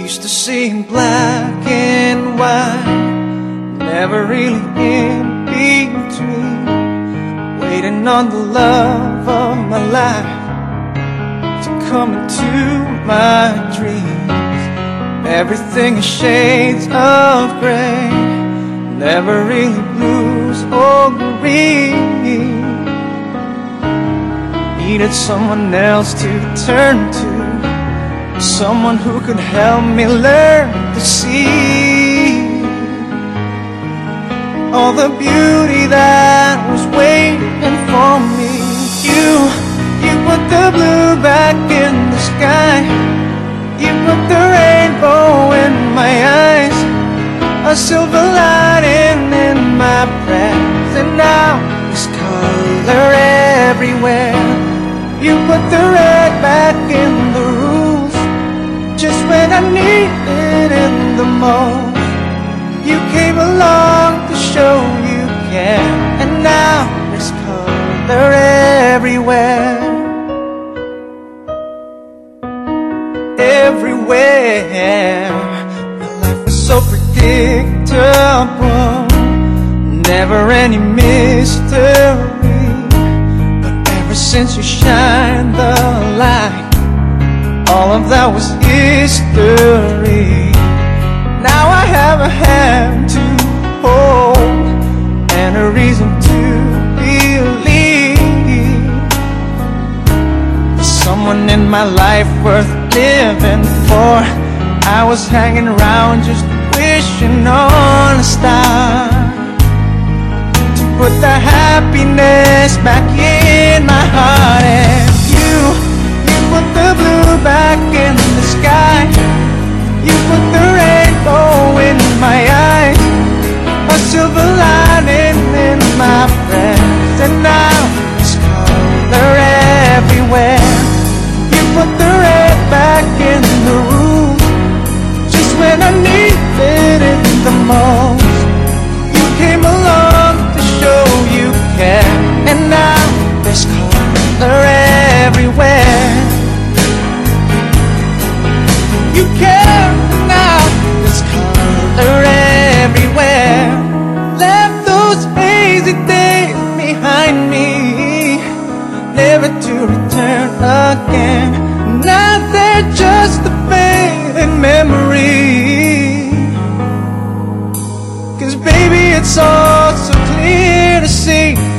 Used to see in black and white, never really in between. Waiting on the love of my life to come into my dreams. Everything is shades of gray, never really blues or green. Needed someone else to turn to, someone who could help me learn to see all the beauty that was waiting for me. You, you put the blue back in the sky. You put the rainbow in my eyes, a silver lining in my breath, and now there's color everywhere. You put the red Everywhere, my life was so predictable, never any mystery. But ever since you shined the light, all of that was history. Now I have a hand to hold and a reason to believe. Someone in my life worth living for. I was hanging around just wishing on a star to put the happiness back in return again. Now they're just a fading memory. Cause baby, it's all so clear to see